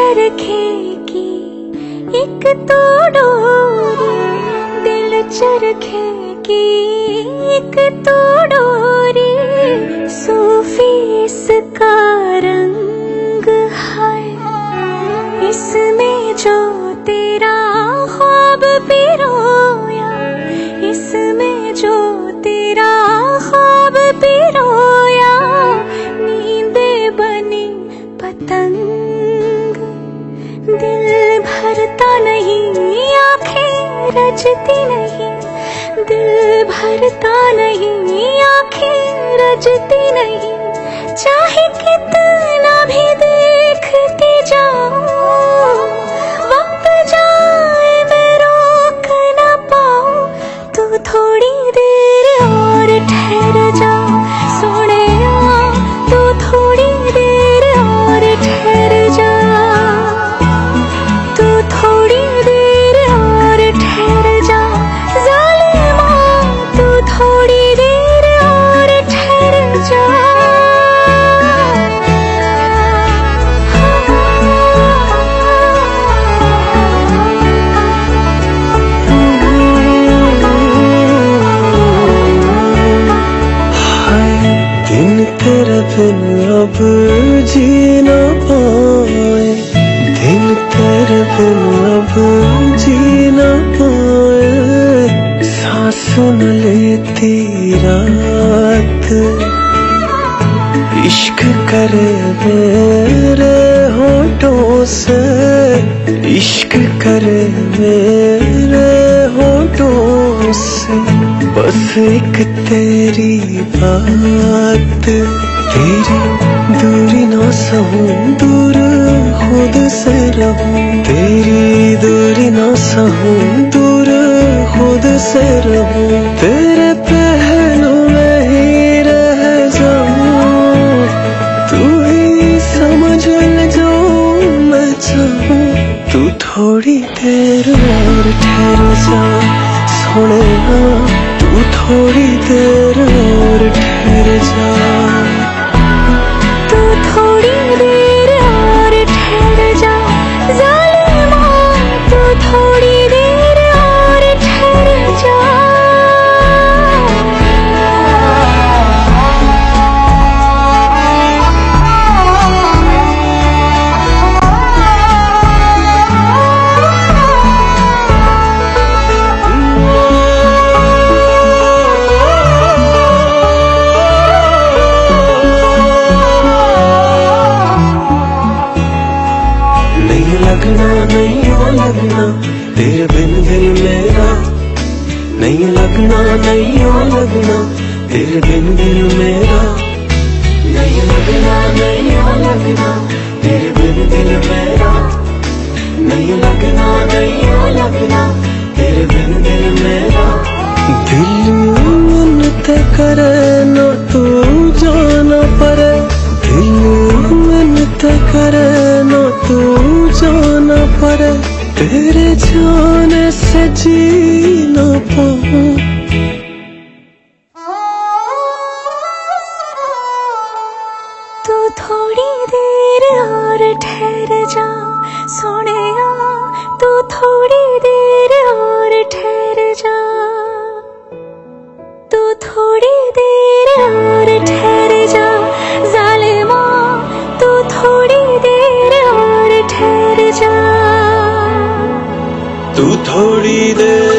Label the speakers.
Speaker 1: चरखे की एक तो डोरी दिल चरखे की एक तो डोरी सूफी, इसका रंग है इसमें जो तेरा ख्वाब पिरो रजती नहीं दिल भरता नहीं आँखें रजती नहीं चाहे कितना भी
Speaker 2: बिन अब जी न पाए, दिन तेरे बिन अब जी न पाए, सांस न लेती रात। इश्क करे मेरे होठों से, इश्क करे मेरे होठों से, बस एक तेरी बात। तेरी दूरी ना सहूं, दूर खुद से रहूँ। तेरी दूरी ना सहूं, दूर खुद से रहूँ। तेरे पहलू में ही रह जाऊँ। तू ही समझ ले जो मैं चाहूँ। तू थोड़ी देर और ठहर जा, सोने तू थोड़ी देर और ठहर जा। लगना तेरे बिन दिल मेरा नहीं लगना, नहीं हो लगना। तेरे बिन दिल मेरा नहीं लगना, नहीं हो लगना। तेरे बिन दिल मेरा नहीं लगना, नहीं हो लगना। जाने से जी ना पाऊँ
Speaker 1: तू थोड़ी देर और ठहर जा सोने तू थोड़ी देर